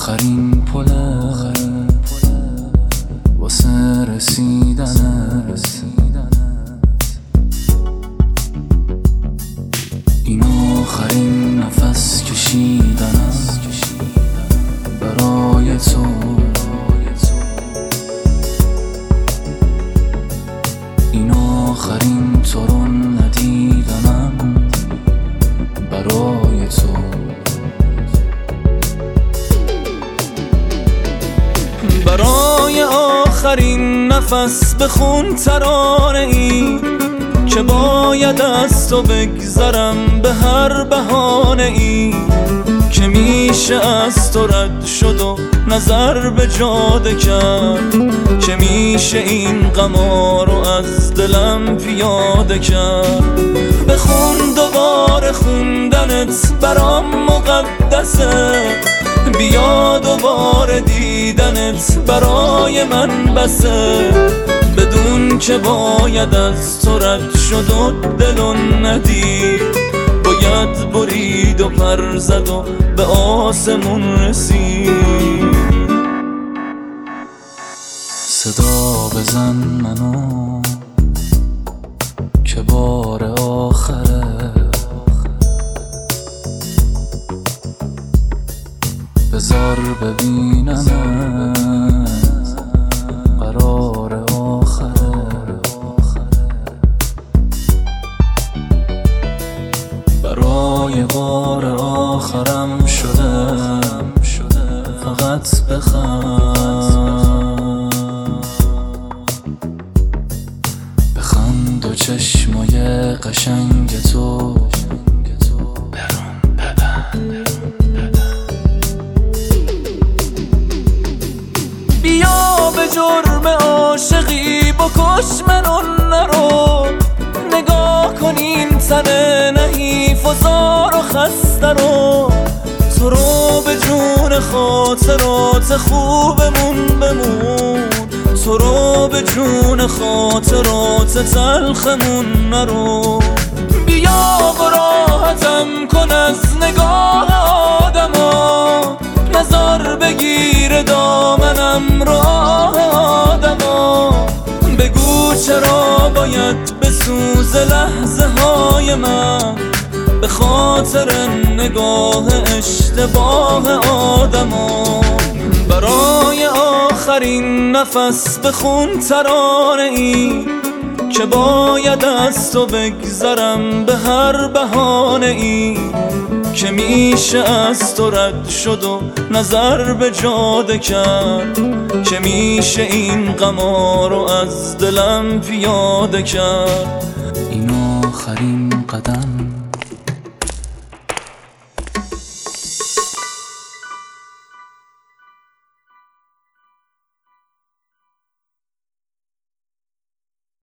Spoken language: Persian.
آخرین پله واسه رسیدنت. این آخرین نفس کشیدنم برای تو. این آخرین تو رو ندیدنم آخرین نفس بخون ترانه ای که باید از تو بگذرم به هر بهانه ای که میشه از تو رد شد و نظر به جاده کرد. که میشه این غما رو از دلم پیاده کرد. بخون دوباره خوندنت برام مقدسه. بیا دوباره دیدنت برای من بسه. بدون که باید از تو رد شد و دل و ندید. باید برید و پر زد و به آسمون رسید. صدا بزن منو که بار ببینم قرار آخره برای بار آخرم شده. فقط بخند. بخند و چشمای قشنگ تو. جرم عاشقی بکش منو نرو. نگاه کن این تن نحیف و زار و خسته رو. تو رو به جون خاطرات خوبمون بمون. تو رو به جون خاطرات تلخمون نرو. بیا و راحتم کن از نگاه آدما. نظر بگیر دامنم بگو چرا باید بسوز لحظه های من؟ به خاطر نگاه اشتباه آدما برای آخرین نفس بخون ترانه ای که باید از تو بگذرم به هر بهانه ای. که میشه از تو رد شد و نظر به جاده کرد. که میشه این غما رو از دلم پیاده کرد. این آخرین قدم.